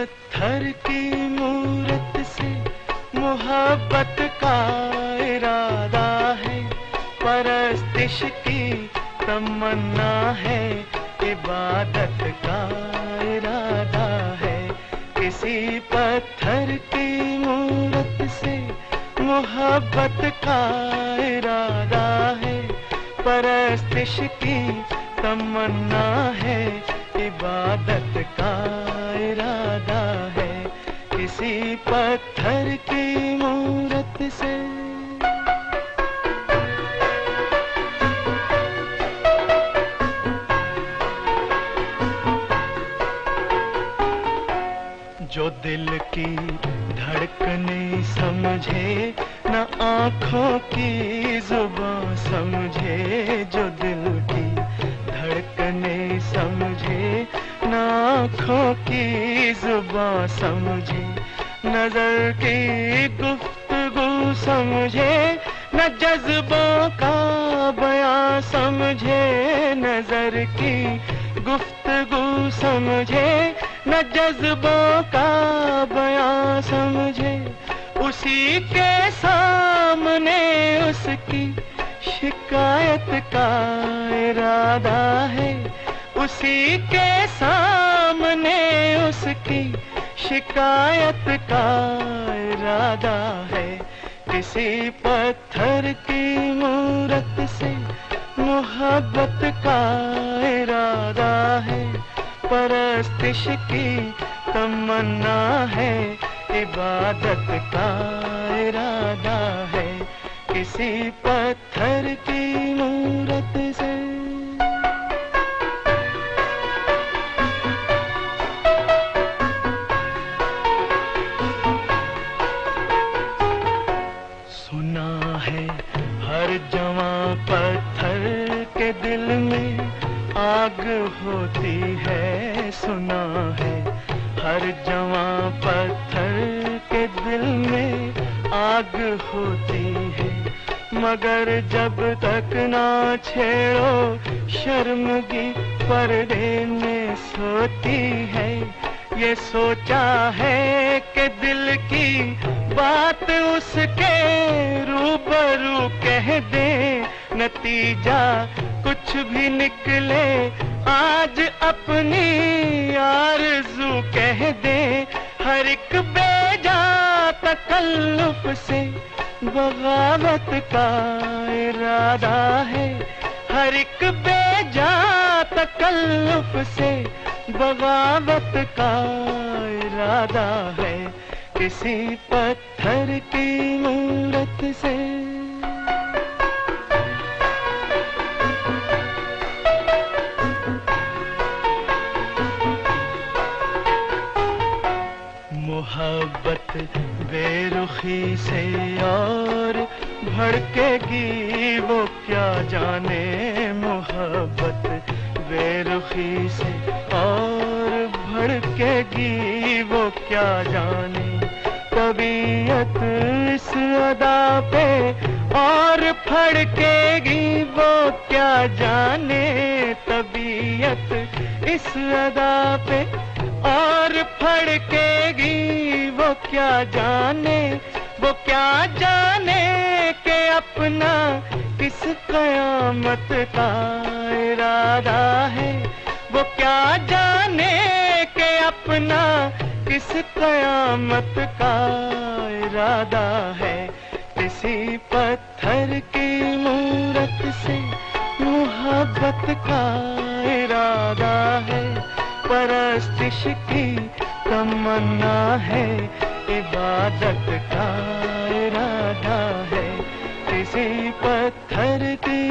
पत्थर की मूरत से मोहब्बत का इरादा है। परस्तिश की तमन्ना है, इबादत का इरादा है। किसी पत्थर की मूरत से मोहब्बत का इरादा है। परस्तिश की तमन्ना है, इबादत का इरादा पत्थर की मूरत से। जो दिल की धड़कने समझे, न आँखों की जुबा समझे, जो दिल की धड़कने समझे, न आँखों की जुबा समझे। नज़र की गुफ्तगु समझे, न जज्बों का बयां समझे, नज़र की गुफ्तगु समझे, न जज्बों का बयां समझे। उसी के सामने उसकी शिकायत का इरादा है, उसी के सामने शिकायत का इरादा है किसी पत्थर की मूरत से मोहब्बत का इरादा है। परस्तिश की तमन्ना है, इबादत का इरादा है। किसी पत्थर की मूरत से जवा पत्थर के दिल में आग होती है, सुना है। हर जवा पत्थर के दिल में आग होती है। मगर जब तक ना छेड़ो, शर्मगी पर्दे में सोती है। ये सोचा है कि दिल की बात उसके रूबरू कह दे, नतीजा कुछ भी निकले, आज अपनी आरज़ू कह दे। हर एक बेजा तकल्लुफ से बगावत का इरादा है। हर एक बेजा तकल्लुफ से बगावत का इरादा है। किसी पत्थर की मूरत से। मोहब्बत बेरुखी से और भड़केगी वो क्या जाने? मोहब्बत बेरुखी से और भड़केगी वो क्या जाने? और फड़केगी वो क्या जाने तबीयत इस अदा पे? और फड़केगी वो क्या जाने? वो क्या जाने के अपना किस कयामत का इरादा है? वो क्या जाने के अपना किस कयामत का इरादा है? किसी पत्थर की मूरत से मोहब्बत का इरादा है। परस्तिश की तमन्ना है, इबादत का इरादा है। किसी पत्थर की